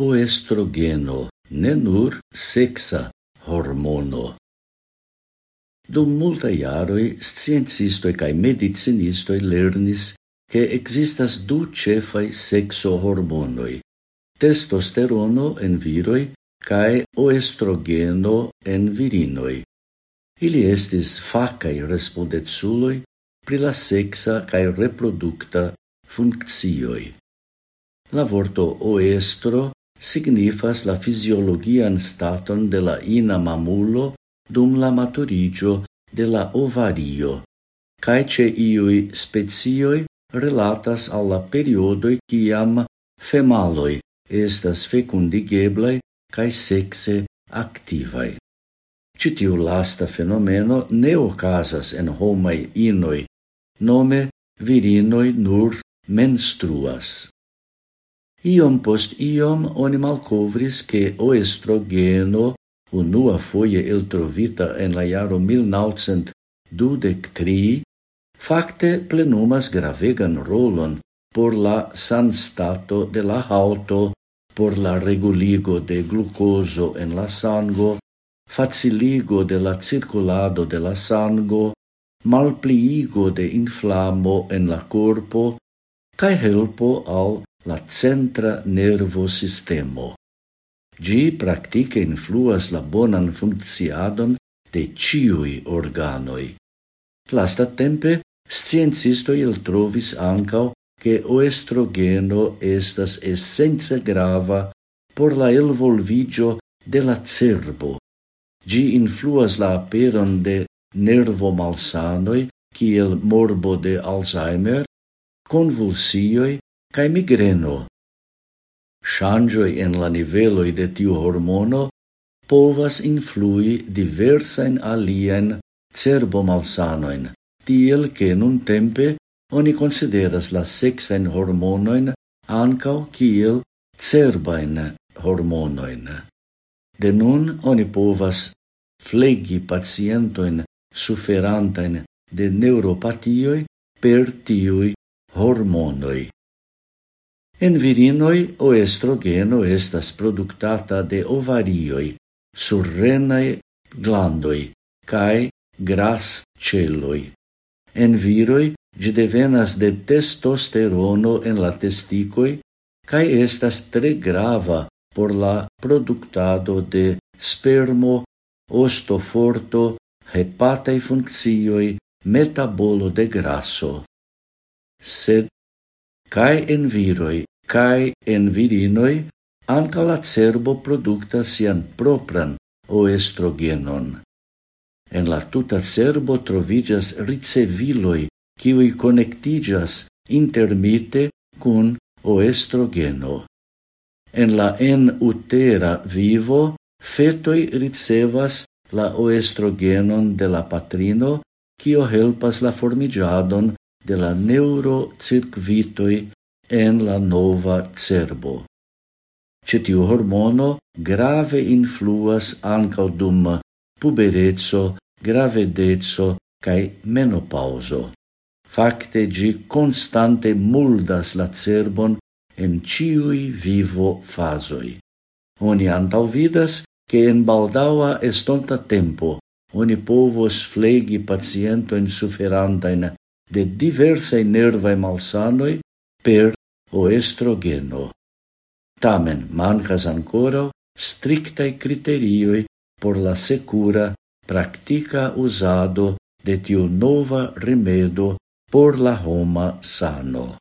Oestrogeno ne nur sexa hormono. Dum multa iaroi, sciencistoi cae medicinistoi lernis che existas du cefai sexo hormonoi, testosterono en viroi cae oestrogeno en virinoi. Ili estis facai respondetsuloi pri la sexa cae reproducta funccioi. La vorto oestro signifas la fisiologian staton de la ina mamulo dum la maturigio de la ovario, cae ce iui specioi relatas alla periodoi ciam femaloi estas fecundigeblei cae sexe activai. Citiu lasta fenomeno ne ocasas en homai inoi, nome virinoi nur menstruas. Iom post iom oni malcovris che o estrogeno, unua foie eltrovita en la jaro 1923, facte plenumas gravegan rolon por la sanstato de la auto, por la reguligo de glucoso en la sango, faciligo de la circulado de la sango, malpliigo de inflamo en la corpo, cae helpo al la centra nervo sistemo. Gi praktike influas la bonan funcciadon de ciui organoi. Lasta tempe, sciencistoi il trovis ancao che oestrogeno estas essenza grava por la elvolvigio de la cerbo. Gi influas la aperon de nervo malsanoi, kiel morbo de Alzheimer, convulsioi cae migreno. Changioi en la niveloi de tiu hormono povas influi diversajn aliajn cerbomalsanojn, tiel che nun tempe oni consideras la sexen hormonoin ankaŭ kiel cerbain hormonoin. De nun oni povas flegi pacientoin suferantain de neuropatioj per tiui hormonoj. En virinoi o estrogeno estas productata de ovarioi, surrenae glandoi, cae gras celoi. En viroi gi devenas de testosterono en la testicoi, cae estas tre grava por la productado de spermo, ostoforto, hepatae funccioi, metabolo de grasso. Sed cae en viroi cae en virinoi anca la cerbo producta sian propran o estrogenon. En la tuta cerbo trovigas riceviloi kiui connectigas intermite cun o estrogeno. En la en utera vivo fetoi ricevas la oestrogenon de la patrino, kio helpas la formigiadon de la neurocircuitoi en la nova cerbo. Cetiu hormono grave influas ancau dum puberezzo, gravedezzo cae menopauso. Facte gi constante muldas la cerbon en ciui vivo fasoi. Oni antauvidas che en baldaua estonta tempo oni povos flegi pacientoin suferantain de diversae nervae malsanoi per o estrogeno. Tamen mancas ancora strictai criterioi por la secura practica usado de tiu nova remedo por la homa sano.